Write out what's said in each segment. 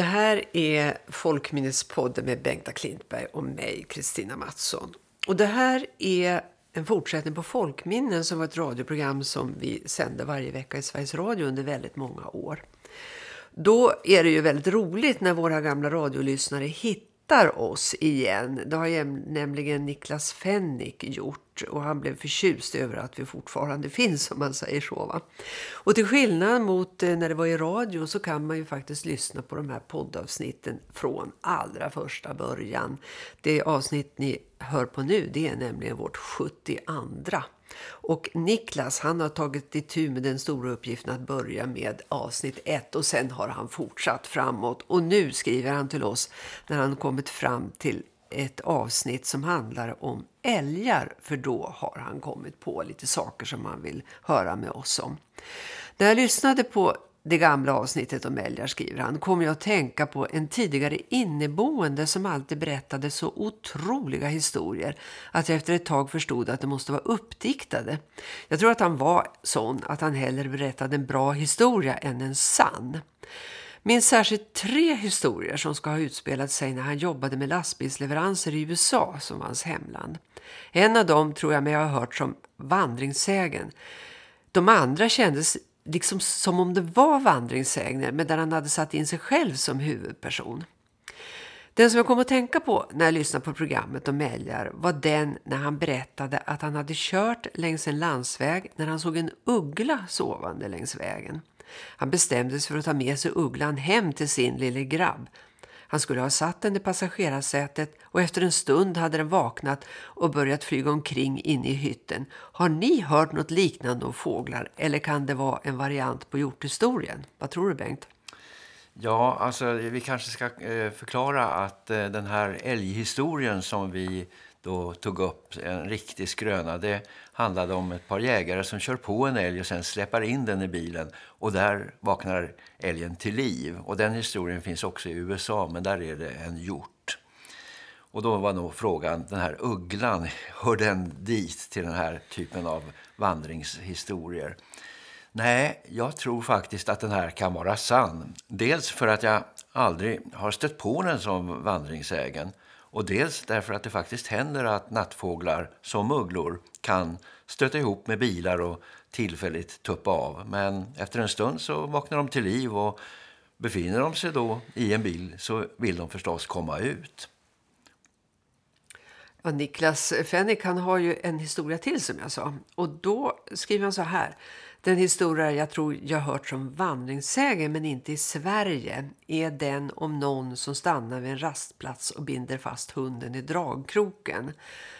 Det här är Folkminnespodden med Bengta Klintberg och mig, Kristina Mattsson. Och det här är en fortsättning på Folkminnen som var ett radioprogram som vi sände varje vecka i Sveriges Radio under väldigt många år. Då är det ju väldigt roligt när våra gamla radiolyssnare hittar oss igen. Det har nämligen Niklas Fennick gjort och han blev förtjust över att vi fortfarande finns om man säger så va. Och till skillnad mot eh, när det var i radio så kan man ju faktiskt lyssna på de här poddavsnitten från allra första början. Det avsnitt ni hör på nu det är nämligen vårt 72. Och Niklas han har tagit itu med den stora uppgiften att börja med avsnitt 1 och sen har han fortsatt framåt. Och nu skriver han till oss när han kommit fram till ett avsnitt som handlar om älgar för då har han kommit på lite saker som han vill höra med oss om. När jag lyssnade på det gamla avsnittet om älgar skriver han kom jag att tänka på en tidigare inneboende som alltid berättade så otroliga historier att jag efter ett tag förstod att det måste vara uppdiktade. Jag tror att han var sån att han hellre berättade en bra historia än en sann. Minns särskilt tre historier som ska ha utspelat sig när han jobbade med lastbilsleveranser i USA som var hans hemland. En av dem tror jag mig ha hört som vandringssägen. De andra kändes liksom som om det var vandringssägner men där han hade satt in sig själv som huvudperson. Den som jag kom att tänka på när jag lyssnade på programmet om älgar var den när han berättade att han hade kört längs en landsväg när han såg en uggla sovande längs vägen. Han bestämde sig för att ta med sig ugglan hem till sin lille grabb. Han skulle ha satt den i passagerarsätet och efter en stund hade den vaknat och börjat flyga omkring inne i hytten. Har ni hört något liknande om fåglar eller kan det vara en variant på hjorthistorien? Vad tror du Bengt? Ja, alltså vi kanske ska eh, förklara att eh, den här älghistorien som vi då tog upp, en riktig skröna, det handlade om ett par jägare som kör på en älg och sen släpper in den i bilen. Och där vaknar älgen till liv. Och den historien finns också i USA, men där är det en hjort. Och då var nog frågan, den här ugglan, hör den dit till den här typen av vandringshistorier? Nej, jag tror faktiskt att den här kan vara sann. Dels för att jag aldrig har stött på den som vandringsägen. Och dels därför att det faktiskt händer att nattfåglar som ugglor kan stöta ihop med bilar och tillfälligt tuppa av. Men efter en stund så vaknar de till liv och befinner de sig då i en bil så vill de förstås komma ut. Ja, Niklas Fennick han har ju en historia till som jag sa. Och då skriver han så här. Den historia jag tror jag hört som vandringssägen men inte i Sverige är den om någon som stannar vid en rastplats och binder fast hunden i dragkroken.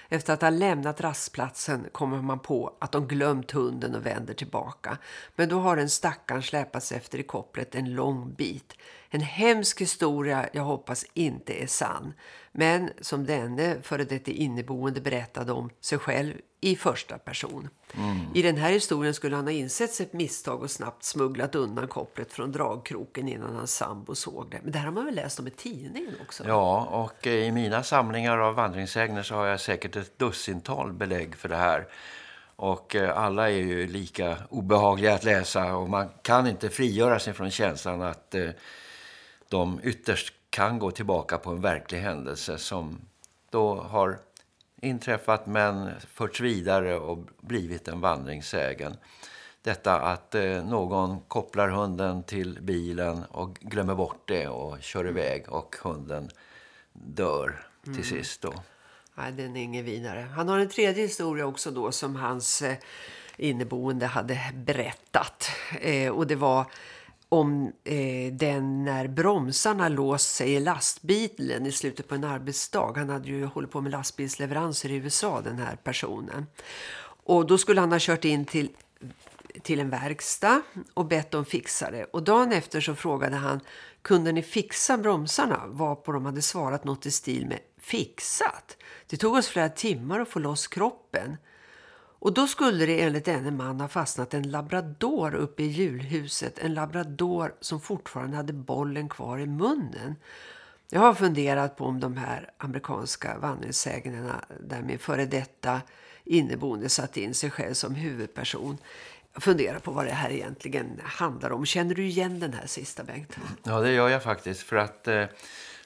Efter att ha lämnat rastplatsen kommer man på att de glömt hunden och vänder tillbaka. Men då har den stackaren släpats efter i kopplet en lång bit. En hemsk historia jag hoppas inte är sann. Men som denne före detta inneboende berättade om sig själv i första person. Mm. I den här historien skulle han ha insett sitt misstag och snabbt smugglat undan kopplet från dragkroken innan hans sambo såg det. Men det här har man väl läst om i tidningen också? Ja, och eh, i mina samlingar av vandringsägner så har jag säkert ett dussintal belägg för det här. Och eh, alla är ju lika obehagliga att läsa och man kan inte frigöra sig från känslan att eh, de ytterst kan gå tillbaka på en verklig händelse som då har inträffat men förts vidare och blivit en vandringssägen. Detta att eh, någon kopplar hunden till bilen och glömmer bort det och kör iväg och hunden dör till mm. sist då. Nej, den är ingen vidare. Han har en tredje historia också då som hans eh, inneboende hade berättat. Eh, och det var om eh, den när bromsarna låst sig i lastbilen i slutet på en arbetsdag. Han hade ju hållit på med lastbilsleveranser i USA den här personen. Och då skulle han ha kört in till, till en verkstad och bett dem fixa det. Och dagen efter så frågade han, kunde ni fixa bromsarna? Varpå de hade svarat något i stil med fixat. Det tog oss flera timmar att få loss kroppen. Och då skulle det enligt denne man ha fastnat en labrador uppe i julhuset. En labrador som fortfarande hade bollen kvar i munnen. Jag har funderat på om de här amerikanska vandringssägnerna där min före detta inneboende satt in sig själv som huvudperson fundera på vad det här egentligen handlar om. Känner du igen den här sista, Bengt? Ja, det gör jag faktiskt. För att eh,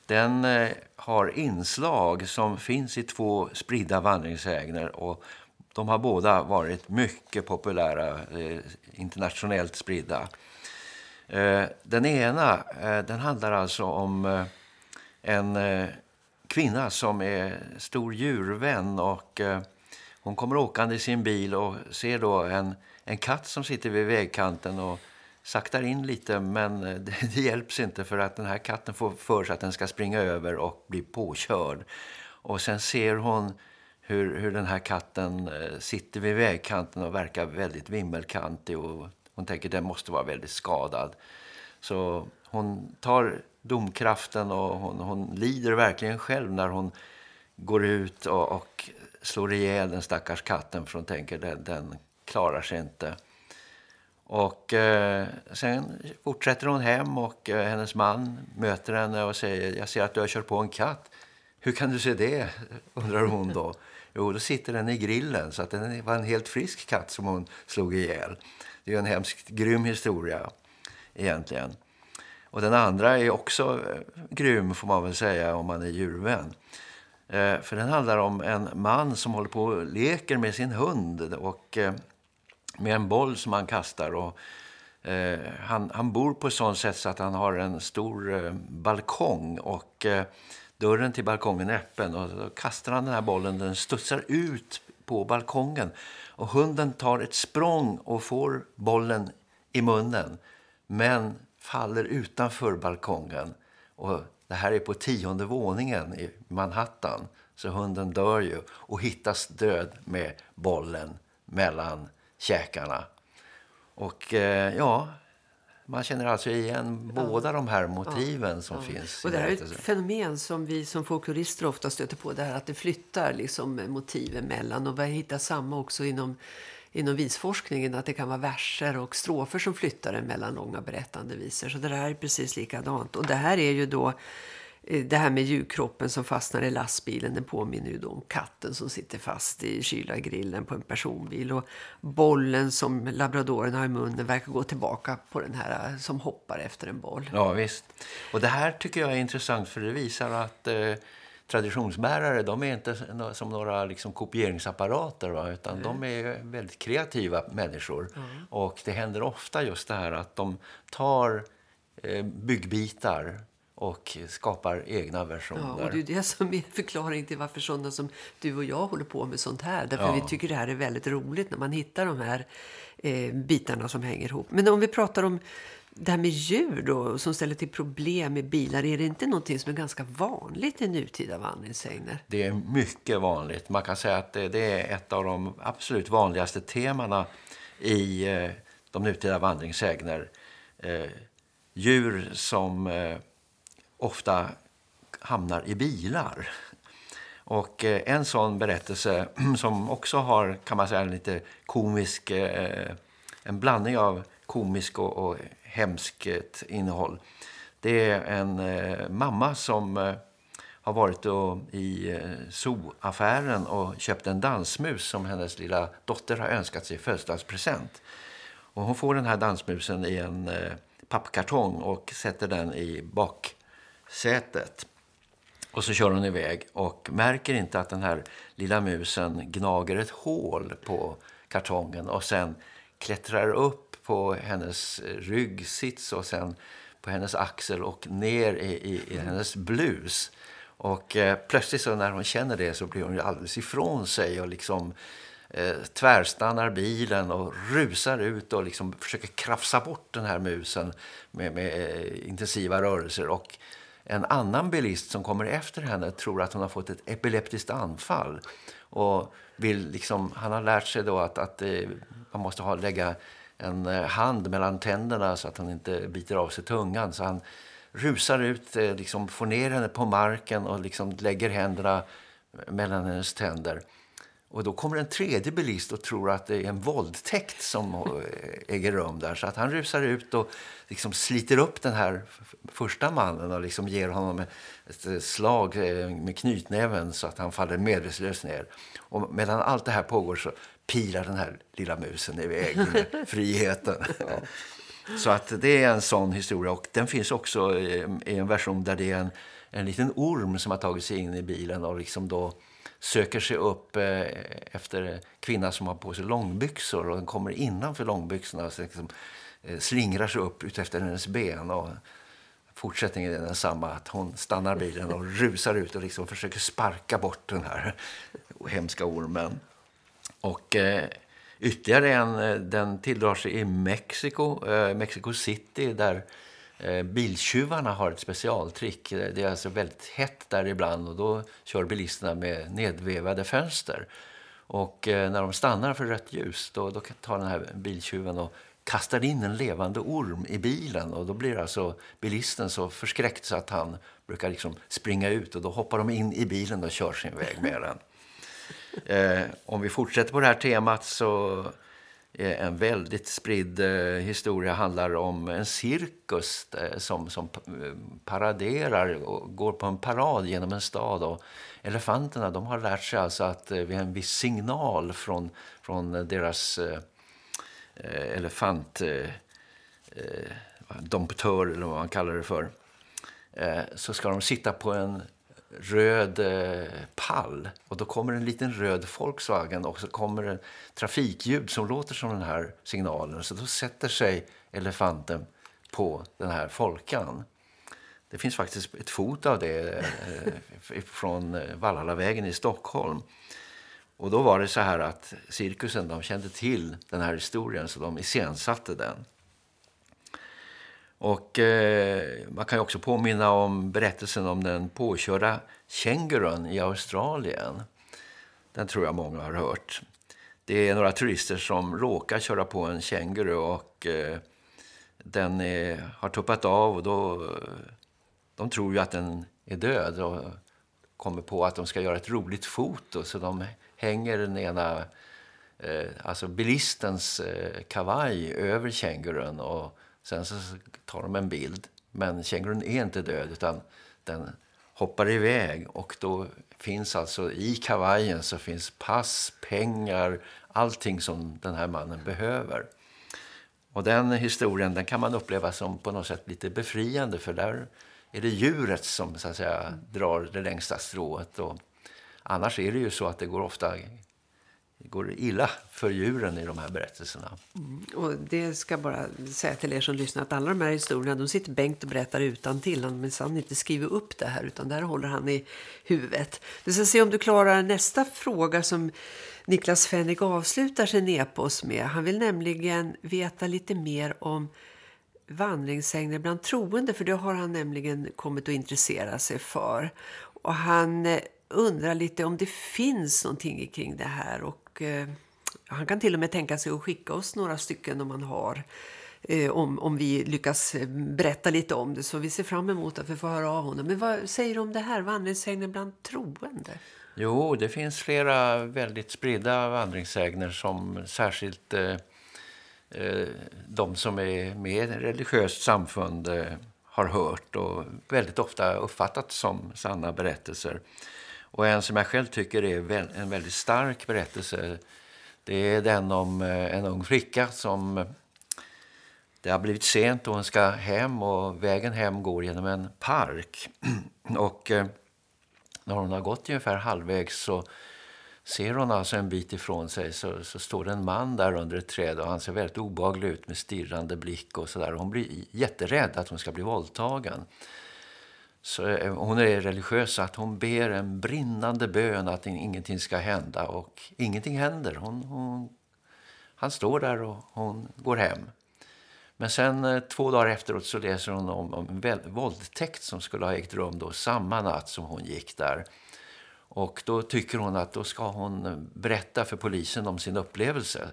den eh, har inslag som finns i två spridda vandringssägner. Och de har båda varit mycket populära, eh, internationellt spridda. Eh, den ena eh, den handlar alltså om eh, en eh, kvinna som är stor djurvän och eh, hon kommer åkande i sin bil och ser då en, en katt som sitter vid vägkanten och saktar in lite men eh, det, det hjälps inte för att den här katten får för sig att den ska springa över och bli påkörd. Och sen ser hon hur, hur den här katten eh, sitter vid vägkanten och verkar väldigt vimmelkantig och hon tänker att den måste vara väldigt skadad. Så hon tar domkraften och hon, hon lider verkligen själv när hon går ut och, och slår ihjäl den stackars katten för hon tänker den, den klarar sig inte. Och eh, sen fortsätter hon hem och eh, hennes man möter henne och säger jag ser att du har kört på en katt. Hur kan du se det? undrar hon då. Jo, då sitter den i grillen så att den var en helt frisk katt som hon slog ihjäl. Det är en hemskt grym historia egentligen. Och den andra är också eh, grym får man väl säga om man är djurvän. Eh, för den handlar om en man som håller på och leker med sin hund och eh, med en boll som han kastar och eh, han, han bor på ett sånt sätt så att han har en stor eh, balkong och eh, dörren till balkongen är öppen och då kastar han den här bollen den studsar ut på balkongen och hunden tar ett språng och får bollen i munnen men faller utanför balkongen. Och det här är på tionde våningen i Manhattan. Så hunden dör ju och hittas död med bollen mellan käkarna. Och eh, ja, man känner alltså igen ja. båda de här motiven ja. som ja. finns. Och det här är ett fenomen som vi som folklorister ofta stöter på. Det här att det flyttar liksom motiven mellan. Och vi hittar samma också inom inom visforskningen att det kan vara verser och strofer som flyttar mellan långa berättande visor. Så det där är precis likadant. Och det här är ju då det här med djurkroppen som fastnar i lastbilen, den påminner ju om katten som sitter fast i kylargrillen på en personbil. Och bollen som labradoren har i munnen verkar gå tillbaka på den här eh, som hoppar efter en boll. Ja visst. Och det här tycker jag är intressant för det visar att eh, traditionsbärare de är inte som några liksom kopieringsapparater va? utan mm. de är väldigt kreativa människor. Mm. Och det händer ofta just det här att de tar eh, byggbitar och skapar egna versioner. Ja, och det är det som är förklaring till varför sådana som du och jag håller på med sånt här. Därför ja. vi tycker det här är väldigt roligt när man hittar de här eh, bitarna som hänger ihop. Men om vi pratar om det här med djur då, som ställer till problem med bilar, är det inte någonting som är ganska vanligt i nutida vandringssägner? Det är mycket vanligt. Man kan säga att det, det är ett av de absolut vanligaste temana i eh, de nutida vandringssägner. Eh, djur som eh, ofta hamnar i bilar. Och eh, en sån berättelse som också har, kan man säga, en lite komisk, eh, en blandning av komisk och, och hemskt innehåll. Det är en eh, mamma som har varit i zooaffären och köpt en dansmus som hennes lilla dotter har önskat sig i födelsedagspresent. Och hon får den här dansmusen i en pappkartong och sätter den i sätet. Och så kör hon iväg och märker inte att den här lilla musen gnager ett hål på kartongen och sen klättrar upp på hennes ryggsits och sen på hennes axel och ner i, i, i hennes blus. Och eh, plötsligt så när hon känner det så blir hon ju alldeles ifrån sig och liksom eh, tvärstannar bilen och rusar ut och liksom försöker krafsa bort den här musen med, med eh, intensiva rörelser. Och en annan bilist som kommer efter henne tror att hon har fått ett epileptiskt anfall. Och vill liksom, han har lärt sig då att, att eh, man måste ha, lägga en eh, hand mellan tänderna så att han inte biter av sig tungan. Så han rusar ut, eh, liksom får ner henne på marken och liksom lägger händerna mellan hennes tänder. Och då kommer en tredje bilist och tror att det är en våldtäkt som eh, äger rum där. Så att han rusar ut och liksom sliter upp den här första mannen och liksom ger honom ett slag eh, med knytnäven så att han faller medvetslös ner. Och medan allt det här pågår så pilar den här lilla musen iväg med friheten. Ja. Så att det är en sån historia och den finns också i en version där det är en, en liten orm som har tagit sig in i bilen och liksom då söker sig upp eh, efter en kvinna som har på sig långbyxor och den kommer innanför långbyxorna och liksom, eh, slingrar sig upp utefter hennes ben och fortsättningen är densamma att hon stannar bilen och rusar ut och liksom försöker sparka bort den här hemska ormen. Och eh, ytterligare en, eh, den tilldrar sig i Mexiko, eh, Mexico City där biltjuvarna har ett specialtrick. Det är alltså väldigt hett där ibland och då kör bilisterna med nedvevade fönster. Och eh, när de stannar för rött ljus då, då tar den här biltjuven och kastar in en levande orm i bilen och då blir alltså bilisten så förskräckt så att han brukar liksom springa ut och då hoppar de in i bilen och kör sin väg med den. Eh, om vi fortsätter på det här temat så Eh, en väldigt spridd eh, historia handlar om en cirkus eh, som, som paraderar och går på en parad genom en stad. Och elefanterna de har lärt sig alltså att vid en viss signal från, från deras eh, eh elefant eh, domptör eller vad man kallar det för så ska de sitta på en röd eh, pall och då kommer en liten röd Volkswagen och så kommer en trafikljud som låter som den här signalen så då sätter sig elefanten på den här folkan. Det finns faktiskt ett fot av det eh, från eh, Vallhallavägen i Stockholm. Och då var det så här att cirkusen de kände till den här historien så de iscensatte den. Och eh, man kan ju också påminna om berättelsen om den påkörda kängurun i Australien. Den tror jag många har hört. Det är några turister som råkar köra på en känguru och eh, den är, har tuppat av och då, de tror ju att den är död och kommer på att de ska göra ett roligt foto så de hänger den ena, eh, alltså bilistens eh, kavaj över kängurun och Sen så tar de en bild. Men kängurun är inte död utan den hoppar iväg. Och då finns alltså i kavajen så finns pass, pengar, allting som den här mannen behöver. Och den historien den kan man uppleva som på något sätt lite befriande för där är det djuret som så att säga drar det längsta strået. Och annars är det ju så att det går ofta det går illa för djuren i de här berättelserna. Mm, och det ska bara säga till er som lyssnar att alla de här historierna de sitter Bengt och berättar utan till. Han minsann inte skriver upp det här utan där håller han i huvudet. Vi ska se om du klarar nästa fråga som Niklas Fennig avslutar sin epos med. Han vill nämligen veta lite mer om vandringssägner bland troende för det har han nämligen kommit att intressera sig för. Och han eh, undrar lite om det finns någonting kring det här och eh, han kan till och med tänka sig att skicka oss några stycken om man har eh, om, om vi lyckas eh, berätta lite om det så vi ser fram emot att vi får höra av honom. Men vad säger du om det här vandringssägner bland troende? Jo, det finns flera väldigt spridda vandringssägner som särskilt eh, eh de som är med i ett religiöst samfund eh, har hört och väldigt ofta uppfattat som sanna berättelser. Och en som jag själv tycker är en väldigt stark berättelse det är den om eh, en ung flicka som det har blivit sent och hon ska hem och vägen hem går genom en park. Och eh, när hon har gått ungefär halvvägs så ser hon alltså en bit ifrån sig så, så står det en man där under ett träd och han ser väldigt obaglig ut med stirrande blick och sådär. Hon blir jätterädd att hon ska bli våldtagen. Så eh, hon är religiös så att hon ber en brinnande bön att ingenting ska hända och ingenting händer. Hon, hon, han står där och hon går hem. Men sen eh, två dagar efteråt så läser hon om, om en våldtäkt som skulle ha ägt rum då samma natt som hon gick där. Och då tycker hon att då ska hon eh, berätta för polisen om sin upplevelse.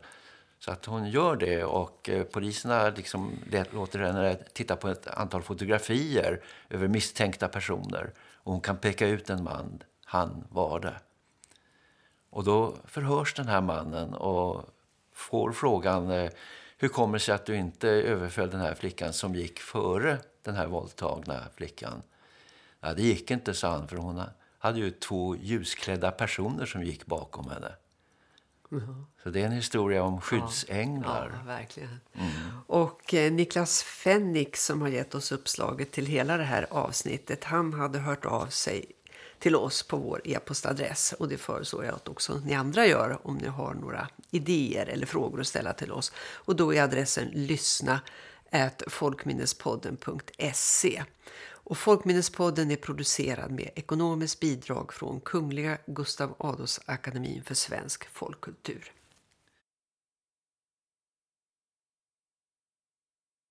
Så att hon gör det och eh, poliserna liksom låter henne titta på ett antal fotografier över misstänkta personer. Och hon kan peka ut en man. Han var det. Och då förhörs den här mannen och får frågan eh, hur kommer det sig att du inte överföll den här flickan som gick före den här våldtagna flickan? Ja, det gick inte, sa han, för hon hade ju två ljusklädda personer som gick bakom henne. Mm. Så det är en historia om skyddsänglar. Ja, verkligen. Mm. Och eh, Niklas Fennik som har gett oss uppslaget till hela det här avsnittet, han hade hört av sig till oss på vår e-postadress. Och det föreslår jag att också ni andra gör om ni har några idéer eller frågor att ställa till oss. Och då är adressen lyssna folkminnespodden.se. Och Folkminnespodden är producerad med ekonomiskt bidrag från Kungliga Gustav Adolfs akademin för svensk folkkultur.